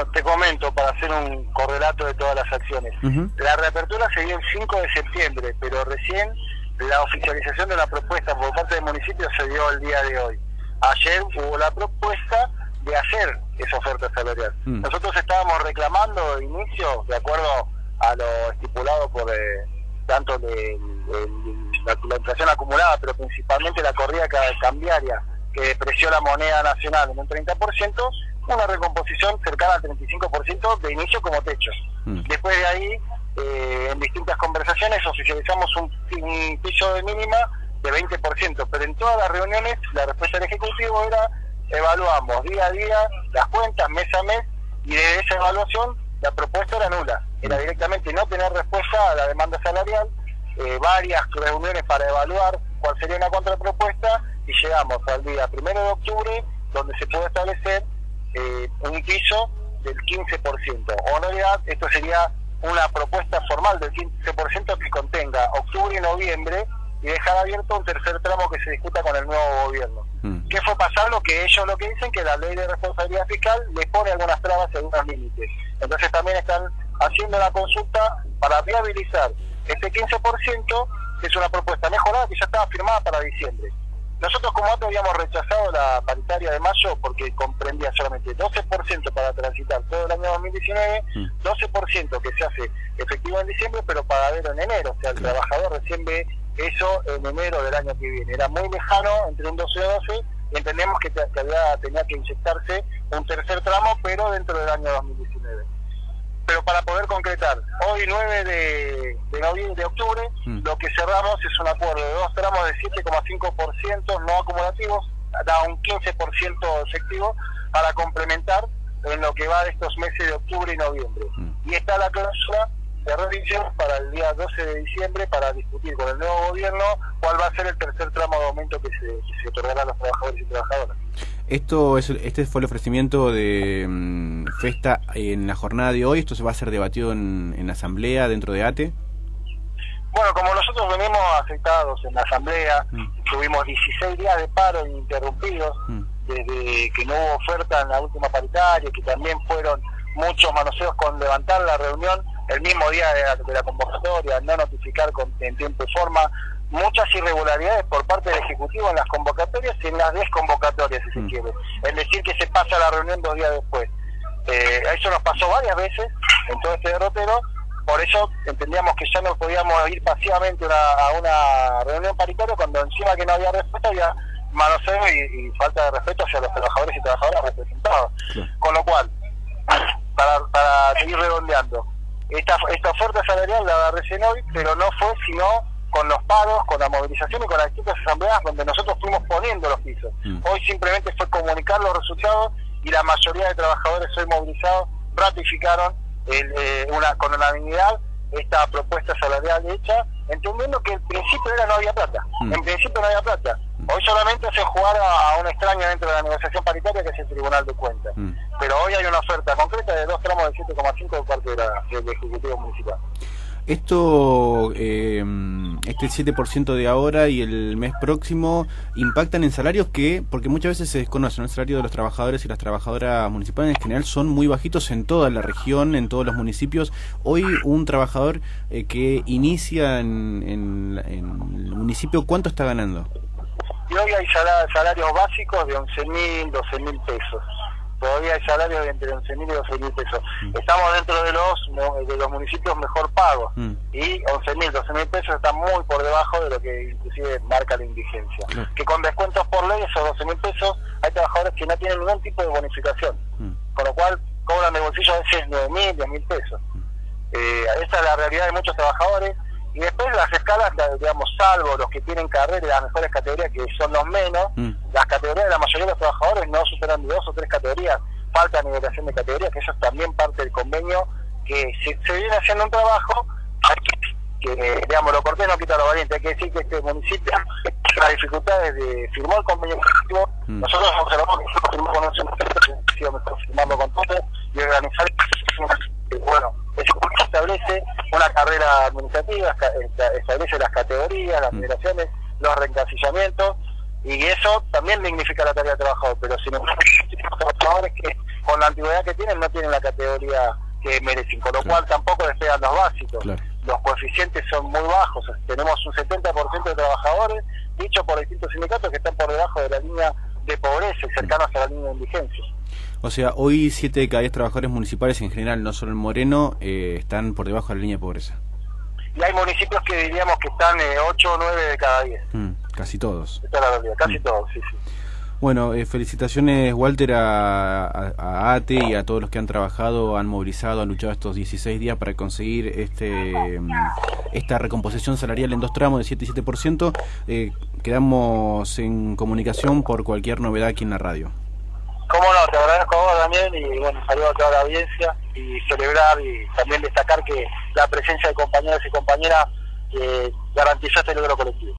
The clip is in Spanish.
Bueno, te comento para hacer un correlato de todas las acciones. La reapertura se dio el 5 de septiembre, pero recién la oficialización de la propuesta por parte del municipio se dio el día de hoy. Ayer hubo la propuesta de hacer esa oferta salarial. Mm. Nosotros estábamos reclamando de inicio, de acuerdo a lo estipulado por eh, tanto de, la, inflación acumulada, pero principalmente la corrida cambiaria que depreció la moneda nacional en un 30%, una recomposición cercana al 35% de inicio como techo. Mm. Después de ahí, eh, en distintas conversaciones oficializamos un, un piso de mínima de 20%, pero en todas las reuniones la respuesta del Ejecutivo era evaluamos día a día las cuentas, mes a mes, y de esa evaluación la propuesta era nula, era mm. directamente no tener respuesta a la demanda salarial, eh, varias reuniones para evaluar cuál sería una contrapropuesta, y llegamos al día primero de octubre, donde se puede establecer eh, un piso del 15%. O en realidad, esto sería una propuesta formal del 15% que contenga octubre y noviembre y dejar abierto un tercer tramo que se discuta con el nuevo gobierno. Mm. ¿Qué fue pasar? Lo que ellos lo que dicen que la ley de responsabilidad fiscal le pone algunas trabas y algunos límites. Entonces también están haciendo la consulta para viabilizar este 15%, que es una propuesta mejorada que ya estaba firmada para diciembre. Nosotros como ATO habíamos rechazado la paritaria de mayo porque comprendía solamente 12% para transitar todo el año 2019, 12% mm. que se hace efectivo en diciembre, pero pagadero en enero. O sea, el trabajador recién ve eso en enero del año que viene. Era muy lejano, entre un 12 y 12, y entendemos que, había, tenía que inyectarse un tercer tramo, pero dentro del año 2019. Pero para poder concretar, hoy 9 de, de noviembre, de octubre, mm. lo que cerramos es un acuerdo de dos tramos de 7,5% no acumulativos, da un 15% efectivo para complementar en lo que va de estos meses de octubre y noviembre. Mm. Y está la cláusula de revisión para el día 12 de diciembre para discutir con el nuevo gobierno cuál va a ser el tercer tramo de aumento que se, otorgará a los trabajadores y trabajadoras. Esto es, este fue el ofrecimiento de mm, Festa en la jornada de hoy. ¿Esto se va a ser debatido en, en asamblea dentro de ATE? Bueno, como nosotros venimos afectados en la asamblea, mm. tuvimos 16 días de paro ininterrumpidos, mm. desde que no hubo oferta en la última paritaria, que también fueron muchos manoseos con levantar la reunión, el mismo día de la, convocatoria, no notificar con, en tiempo y forma, muchas irregularidades por parte del Ejecutivo en las convocatorias y en las desconvocatorias, si se mm. quiere. Es decir, que se pasa la reunión dos días después. Eh, eso nos pasó varias veces en todo este derrotero, por eso entendíamos que ya no podíamos ir pasivamente a una reunión paritaria cuando encima que no había respuesta había manoseo y, falta de respeto hacia los trabajadores y trabajadoras representados. Con lo cual, para, para seguir redondeando, esta, esta oferta salarial la recién hoy, pero no fue sino con los paros, con la movilización y con las distintas asambleas donde nosotros fuimos poniendo los pisos. Mm. Hoy simplemente fue comunicar los resultados y la mayoría de trabajadores hoy movilizados ratificaron eh, una, con unanimidad esta propuesta salarial hecha, entendiendo que el principio era no había plata. Mm. En principio no había plata. Hoy solamente se jugar a, un extraño dentro de la negociación paritaria que es el Tribunal de Cuentas. Mm. Pero hoy hay una oferta concreta de dos tramos de 7,5 de parte del Ejecutivo Municipal. Esto, eh, este 7% de ahora y el mes próximo impactan en salarios que, porque muchas veces se desconocen, el salario de los trabajadores y las trabajadoras municipales en general son muy bajitos en toda la región, en todos los municipios. Hoy un trabajador eh, que inicia en, en, en el municipio, ¿cuánto está ganando? y hoy hay salarios básicos de 11 mil, 12 mil pesos. Todavía hay salarios de entre 11 mil y 12 mil pesos. Mm. Estamos dentro de los de los municipios mejor pagos mm. y 11 mil, 12 mil pesos están muy por debajo de lo que inclusive marca la indigencia. Que con descuentos por ley, esos 12 mil pesos, hay trabajadores que no tienen ningún tipo de bonificación. Mm. Con lo cual cobran de bolsillo a veces 9 mil, 10 mil pesos. Eh, esa es la realidad de muchos trabajadores y después las escalas, digamos, salvo los que tienen carrera las mejores categorías, que son los menos, mm. las categorías de la mayoría de los trabajadores no superan de dos o tres categorías. Falta nivelación de categorías, que eso es también parte del convenio, que se, viene haciendo un trabajo, que, digamos, lo corté no quita lo valiente. Hay que decir que este municipio, las dificultades de firmó el convenio mm. nosotros observamos que firmó con un firmando con todos y organizar, bueno, establece una carrera administrativa, establece las categorías, las federaciones, mm. los reencasillamientos, y eso también dignifica la tarea del trabajador, pero si no trabajadores que con la antigüedad que tienen, no tienen la categoría que merecen, con lo cual tampoco despegan los básicos. Los coeficientes son muy bajos, tenemos un 70% de trabajadores, dicho por distintos sindicatos, que están por debajo de la línea de pobreza y cercanos a la línea de indigencia. O sea, hoy 7 de cada 10 trabajadores municipales en general, no solo en Moreno, eh, están por debajo de la línea de pobreza. Y hay municipios que diríamos que están 8 eh, o 9 de cada 10. Mm, casi todos. Esta es la realidad, casi mm. todos, sí, sí. Bueno, eh, felicitaciones Walter a, ATE y a todos los que han trabajado, han movilizado, han luchado estos 16 días para conseguir este mm, esta recomposición salarial en dos tramos de 7 y 7%. Eh, quedamos en comunicación por cualquier novedad aquí en la radio. Agradezco a vos también y bueno, saludo a toda la audiencia y celebrar y también destacar que la presencia de compañeros y compañeras eh, garantizó este logro colectivo.